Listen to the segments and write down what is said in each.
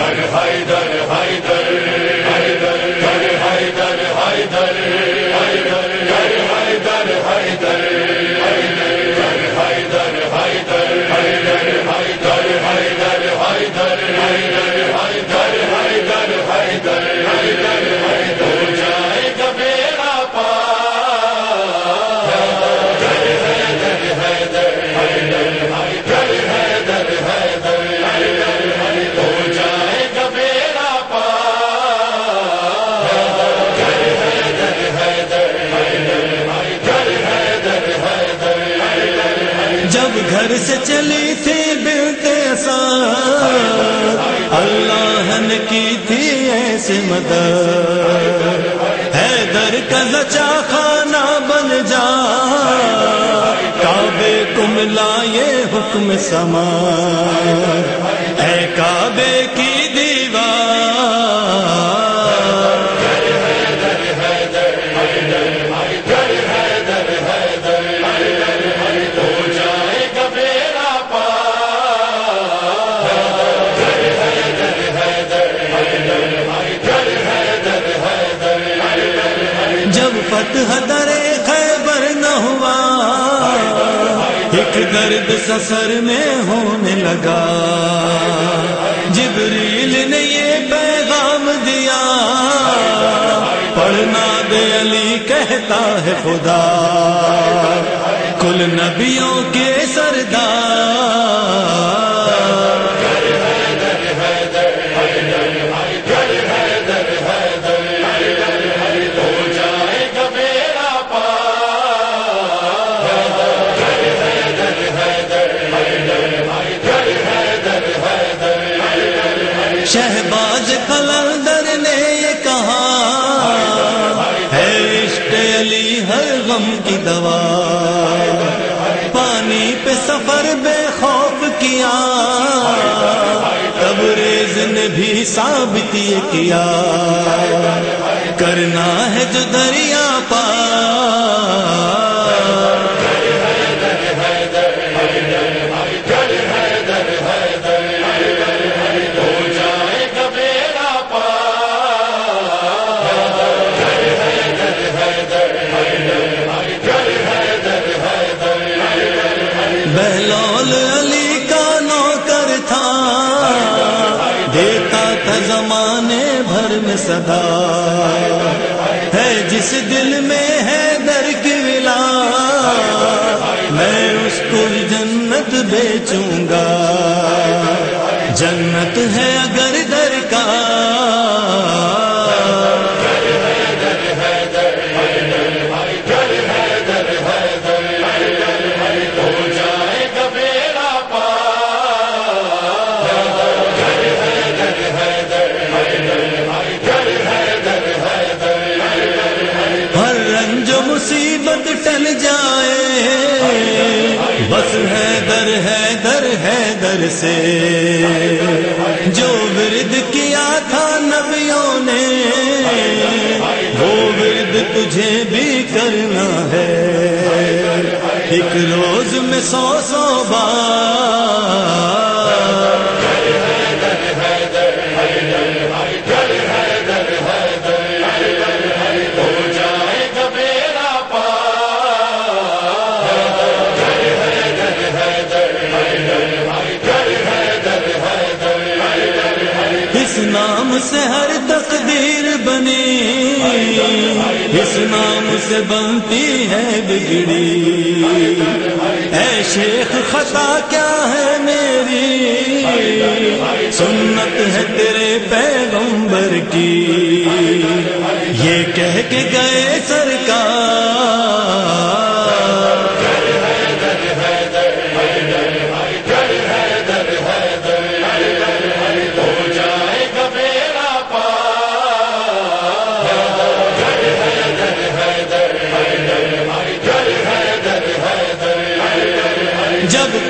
جب گھر سے چلی تھی بلتے سار اللہ نے کی تھی ایسے مدد۔ ہے در کا زچا خانہ بن جا۔ کعبے کم لائے حکم سما۔ ہے کعبے کی فتح در خیبر نہ ہوا۔ ایک درد سسر میں ہونے لگا۔ جبریل نے یہ پیغام دیا۔ پڑھنا دے علی کہتا ہے خدا۔ کل نبیوں کے سردار۔ کیا؟ تبریز نے بھی ثابت یہ کیا؟ کرنا ہے جو دریا پار بھر میں صدا ہے، جس دل میں ہے در کی ولا، میں اس کو جنت بیچوں گا۔ جنت ہے اگر سے جو ورد کیا تھا نبیوں نے، وہ ورد تجھے بھی کرنا ہے۔ ایک روز میں سو سو بار سے ہر تقدیر بنی اس نام سے بنتی ہے بگڑی۔ اے شیخ، خطا کیا ہے میری؟ سنت ہے تیرے پیغمبر کی۔ یہ کہہ کے گئے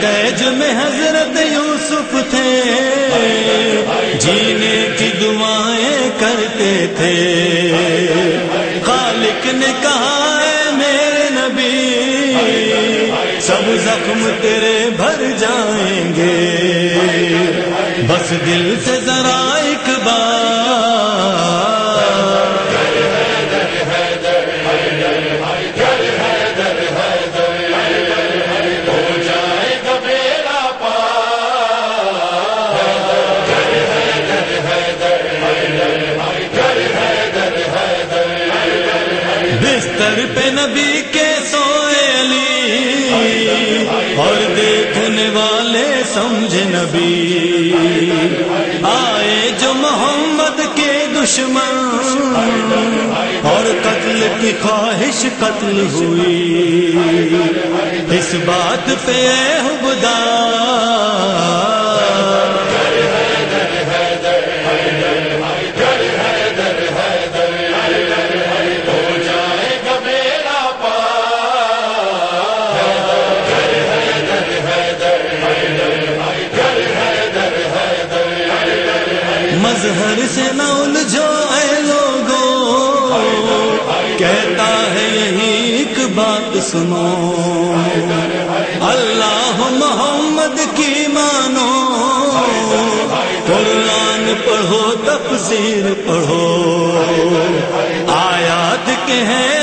جب قید میں حضرت یوسف تھے۔ جینے کی دعائیں کرتے تھے۔ خالق نے کہا ہے میرے نبی، سب زخم تیرے بھر جائیں گے۔ بس دل سے ذرا نبی کے سوئلی اور دیکھنے والے سمجھ نبی۔ آئے جو محمد کے دشمن، اور قتل کی خواہش قتل ہوئی۔ اس بات پہ حبدار نہ الجھو اے لوگو کہتا ہے یہی ایک بات سنو۔ اللہ محمد کی مانو۔ قرآن پڑھو، تفسیر پڑھو۔ آیات کے ہیں